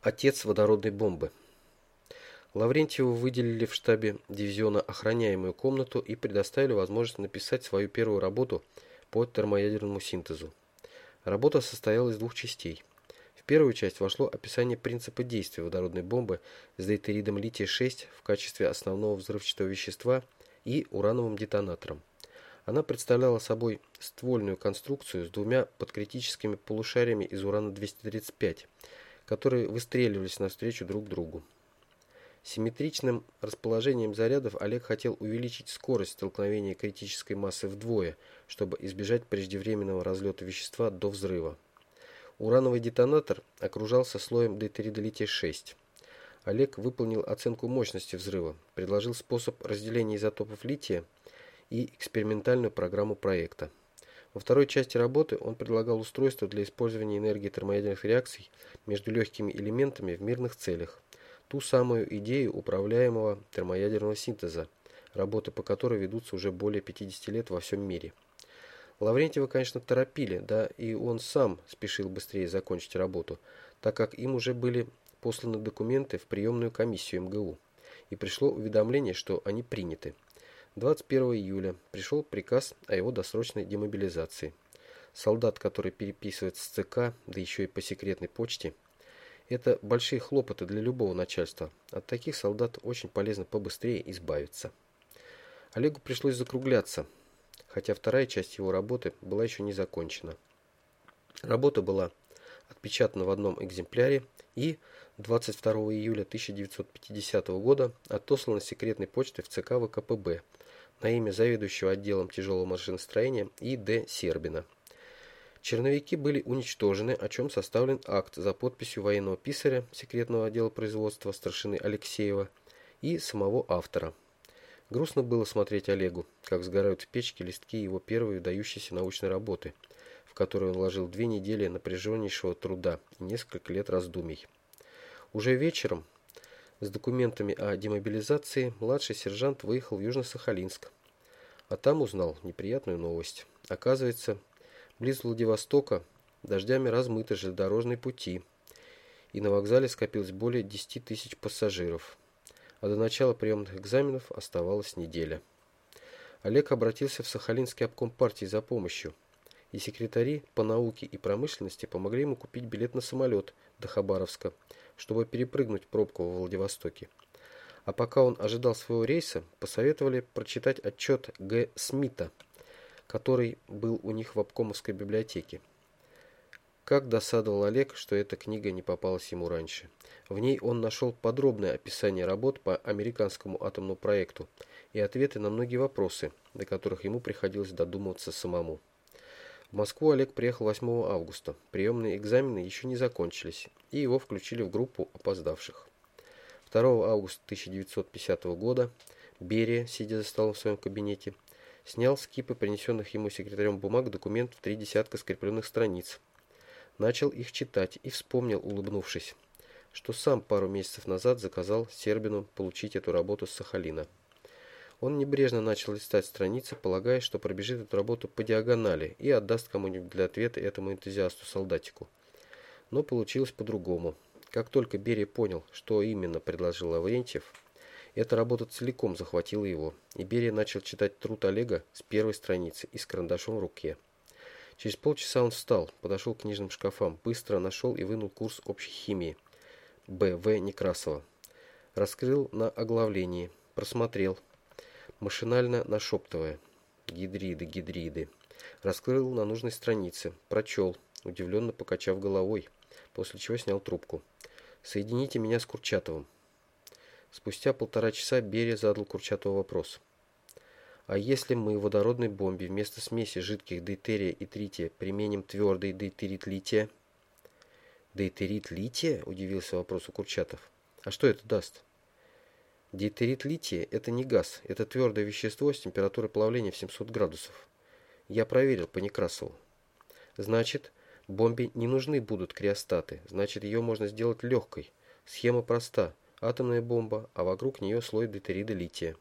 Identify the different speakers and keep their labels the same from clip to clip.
Speaker 1: Отец водородной бомбы. Лаврентьеву выделили в штабе дивизиона охраняемую комнату и предоставили возможность написать свою первую работу по термоядерному синтезу. Работа состояла из двух частей. В первую часть вошло описание принципа действия водородной бомбы с дейтеридом лития-6 в качестве основного взрывчатого вещества и урановым детонатором. Она представляла собой ствольную конструкцию с двумя подкритическими полушариями из урана-235, которые выстреливались навстречу друг другу. Симметричным расположением зарядов Олег хотел увеличить скорость столкновения критической массы вдвое, чтобы избежать преждевременного разлета вещества до взрыва. Урановый детонатор окружался слоем дейтерида лития-6. Олег выполнил оценку мощности взрыва, предложил способ разделения изотопов лития и экспериментальную программу проекта. Во второй части работы он предлагал устройство для использования энергии термоядерных реакций между легкими элементами в мирных целях. Ту самую идею управляемого термоядерного синтеза, работы по которой ведутся уже более 50 лет во всем мире. Лаврентьева, конечно, торопили, да и он сам спешил быстрее закончить работу, так как им уже были посланы документы в приемную комиссию МГУ, и пришло уведомление, что они приняты. 21 июля пришел приказ о его досрочной демобилизации. Солдат, который переписывается с ЦК, да еще и по секретной почте, это большие хлопоты для любого начальства. От таких солдат очень полезно побыстрее избавиться. Олегу пришлось закругляться, хотя вторая часть его работы была еще не закончена. Работа была отпечатана в одном экземпляре и 22 июля 1950 года отослана секретной почтой в ЦК ВКПБ на имя заведующего отделом тяжелого машиностроения И.Д. Сербина. Черновики были уничтожены, о чем составлен акт за подписью военного писаря секретного отдела производства старшины Алексеева и самого автора. Грустно было смотреть Олегу, как сгорают в печке листки его первой выдающейся научной работы, в которую он вложил две недели напряженнейшего труда и несколько лет раздумий. Уже вечером с документами о демобилизации младший сержант выехал в Южно-Сахалинск, а там узнал неприятную новость. Оказывается, близ Владивостока дождями размыты железнодорожные пути, и на вокзале скопилось более 10 тысяч пассажиров, а до начала приемных экзаменов оставалась неделя. Олег обратился в Сахалинский обком партии за помощью, и секретари по науке и промышленности помогли ему купить билет на самолет до Хабаровска – чтобы перепрыгнуть пробку во Владивостоке. А пока он ожидал своего рейса, посоветовали прочитать отчет Г. Смита, который был у них в обкомовской библиотеке. Как досадовал Олег, что эта книга не попалась ему раньше. В ней он нашел подробное описание работ по американскому атомному проекту и ответы на многие вопросы, до которых ему приходилось додумываться самому. В Москву Олег приехал 8 августа. Приемные экзамены еще не закончились, и его включили в группу опоздавших. 2 августа 1950 года Берия, сидя за столом в своем кабинете, снял с кипы принесенных ему секретарем бумаг документ в три десятка скрепленных страниц. Начал их читать и вспомнил, улыбнувшись, что сам пару месяцев назад заказал Сербину получить эту работу с Сахалина. Он небрежно начал листать страницы, полагая, что пробежит эту работу по диагонали и отдаст кому-нибудь для ответа этому энтузиасту-солдатику. Но получилось по-другому. Как только Берия понял, что именно предложил Лаврентьев, эта работа целиком захватила его, и Берия начал читать труд Олега с первой страницы и с карандашом в руке. Через полчаса он встал, подошел к книжным шкафам, быстро нашел и вынул курс общей химии Б.В. Некрасова. Раскрыл на оглавлении, просмотрел, машинально нашептывая «Гидриды, гидриды». Раскрыл на нужной странице, прочел, удивленно покачав головой, после чего снял трубку. «Соедините меня с Курчатовым». Спустя полтора часа Берия задал Курчатову вопрос. «А если мы в водородной бомбе вместо смеси жидких дейтерия и трития применим твердый дейтерит лития?» «Дейтерит лития?» – удивился вопросу Курчатов. «А что это даст?» Дитерит лития – это не газ, это твердое вещество с температурой плавления в 700 градусов. Я проверил по Некрасову. Значит, бомбе не нужны будут криостаты, значит ее можно сделать легкой. Схема проста. Атомная бомба, а вокруг нее слой дейтерида лития.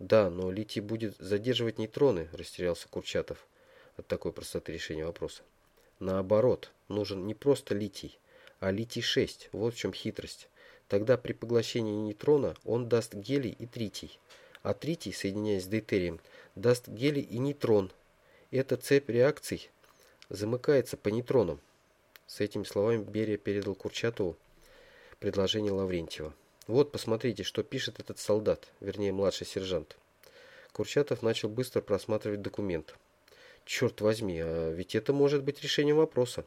Speaker 1: Да, но литий будет задерживать нейтроны, растерялся Курчатов от такой простоты решения вопроса. Наоборот, нужен не просто литий, а литий-6. Вот в чем хитрость. Тогда при поглощении нейтрона он даст гелий и тритий, а тритий, соединяясь с дейтерием, даст гелий и нейтрон. Эта цепь реакций замыкается по нейтронам. С этими словами Берия передал Курчатову предложение Лаврентьева. Вот, посмотрите, что пишет этот солдат, вернее, младший сержант. Курчатов начал быстро просматривать документ. Черт возьми, а ведь это может быть решением вопроса.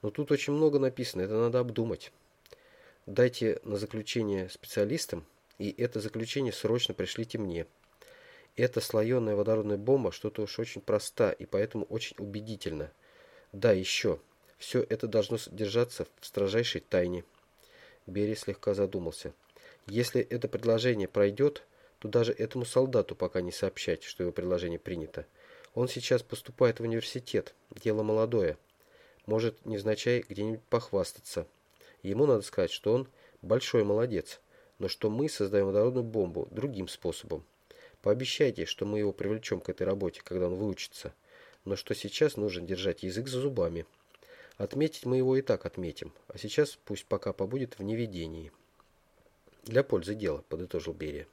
Speaker 1: Но тут очень много написано, это надо обдумать. Дайте на заключение специалистам, и это заключение срочно пришлите мне. Эта слоеная водородная бомба что-то уж очень проста и поэтому очень убедительна. Да, еще. Все это должно держаться в строжайшей тайне. Берия слегка задумался. Если это предложение пройдет, то даже этому солдату пока не сообщать, что его предложение принято. Он сейчас поступает в университет. Дело молодое. Может, невзначай где-нибудь похвастаться. Ему надо сказать, что он большой молодец, но что мы создаем водородную бомбу другим способом. Пообещайте, что мы его привлечем к этой работе, когда он выучится, но что сейчас нужно держать язык за зубами. Отметить мы его и так отметим, а сейчас пусть пока побудет в неведении. Для пользы дела, подытожил Берия.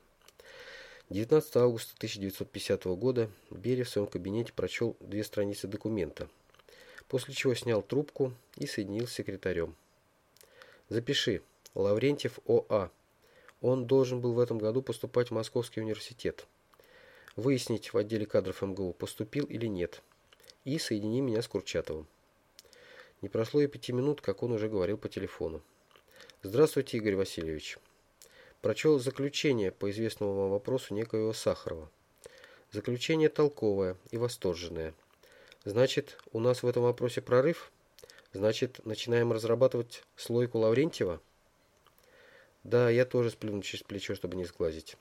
Speaker 1: 19 августа 1950 года Берия в своем кабинете прочел две страницы документа, после чего снял трубку и соединил с секретарем. Запиши. Лаврентьев О.А. Он должен был в этом году поступать в Московский университет. Выяснить в отделе кадров МГУ, поступил или нет. И соедини меня с Курчатовым. Не прошло и пяти минут, как он уже говорил по телефону. Здравствуйте, Игорь Васильевич. Прочел заключение по известному вам вопросу некоего Сахарова. Заключение толковое и восторженное. Значит, у нас в этом вопросе прорыв? Значит, начинаем разрабатывать слойку Лаврентьева? Да, я тоже сплюну через плечо, чтобы не сглазить.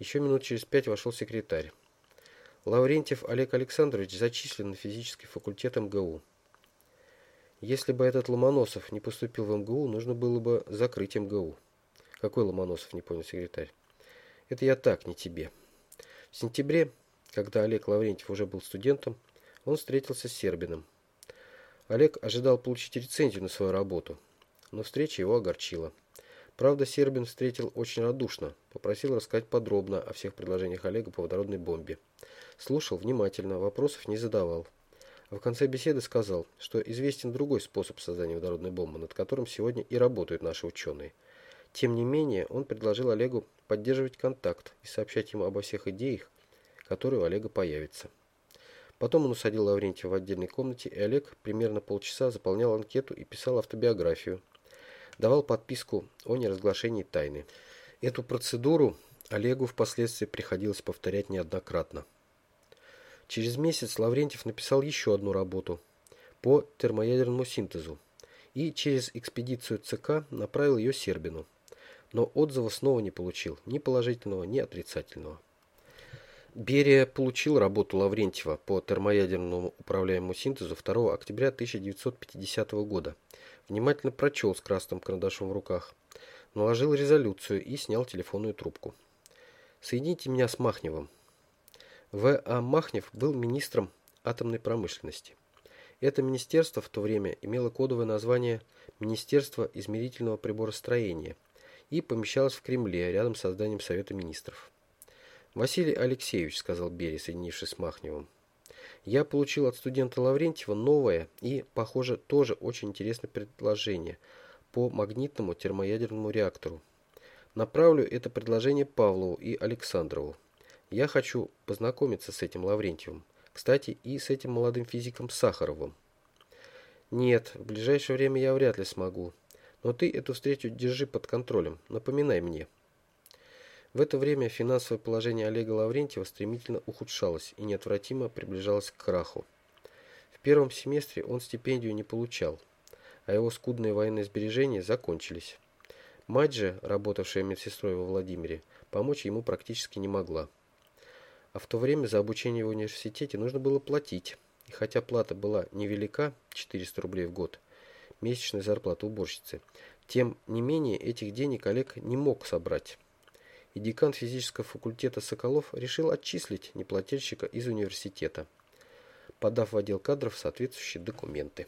Speaker 1: Еще минут через пять вошел секретарь. Лаврентьев Олег Александрович зачислен на физический факультет МГУ. Если бы этот Ломоносов не поступил в МГУ, нужно было бы закрыть МГУ. Какой Ломоносов, не понял секретарь. Это я так, не тебе. В сентябре, когда Олег Лаврентьев уже был студентом, он встретился с Сербиным. Олег ожидал получить рецензию на свою работу, но встреча его огорчила. Правда, Сербин встретил очень радушно, попросил рассказать подробно о всех предложениях Олега по водородной бомбе. Слушал внимательно, вопросов не задавал. А в конце беседы сказал, что известен другой способ создания водородной бомбы, над которым сегодня и работают наши ученые. Тем не менее, он предложил Олегу поддерживать контакт и сообщать ему обо всех идеях, которые у Олега появятся. Потом он усадил Лаврентьева в отдельной комнате, и Олег примерно полчаса заполнял анкету и писал автобиографию. Давал подписку о неразглашении тайны. Эту процедуру Олегу впоследствии приходилось повторять неоднократно. Через месяц Лаврентьев написал еще одну работу по термоядерному синтезу и через экспедицию ЦК направил ее Сербину. Но отзыва снова не получил, ни положительного, ни отрицательного. Берия получил работу Лаврентьева по термоядерному управляемому синтезу 2 октября 1950 года. Внимательно прочел с красным карандашом в руках, наложил резолюцию и снял телефонную трубку. «Соедините меня с Махневым». В. А. Махнев был министром атомной промышленности. Это министерство в то время имело кодовое название Министерство измерительного приборостроения и помещалось в Кремле рядом с созданием Совета министров. «Василий Алексеевич», — сказал Берия, соединившись с Махневым, — «я получил от студента Лаврентьева новое и, похоже, тоже очень интересное предложение по магнитному термоядерному реактору. Направлю это предложение Павлову и Александрову. Я хочу познакомиться с этим Лаврентьевым. Кстати, и с этим молодым физиком Сахаровым. Нет, в ближайшее время я вряд ли смогу. Но ты эту встречу держи под контролем. Напоминай мне». В это время финансовое положение Олега Лаврентьева стремительно ухудшалось и неотвратимо приближалось к краху. В первом семестре он стипендию не получал, а его скудные военные сбережения закончились. Мать же, работавшая медсестрой во Владимире, помочь ему практически не могла. А в то время за обучение в университете нужно было платить. И хотя плата была невелика, 400 рублей в год, месячная зарплата уборщицы, тем не менее этих денег Олег не мог собрать и декан физического факультета Соколов решил отчислить неплательщика из университета, подав в отдел кадров соответствующие документы.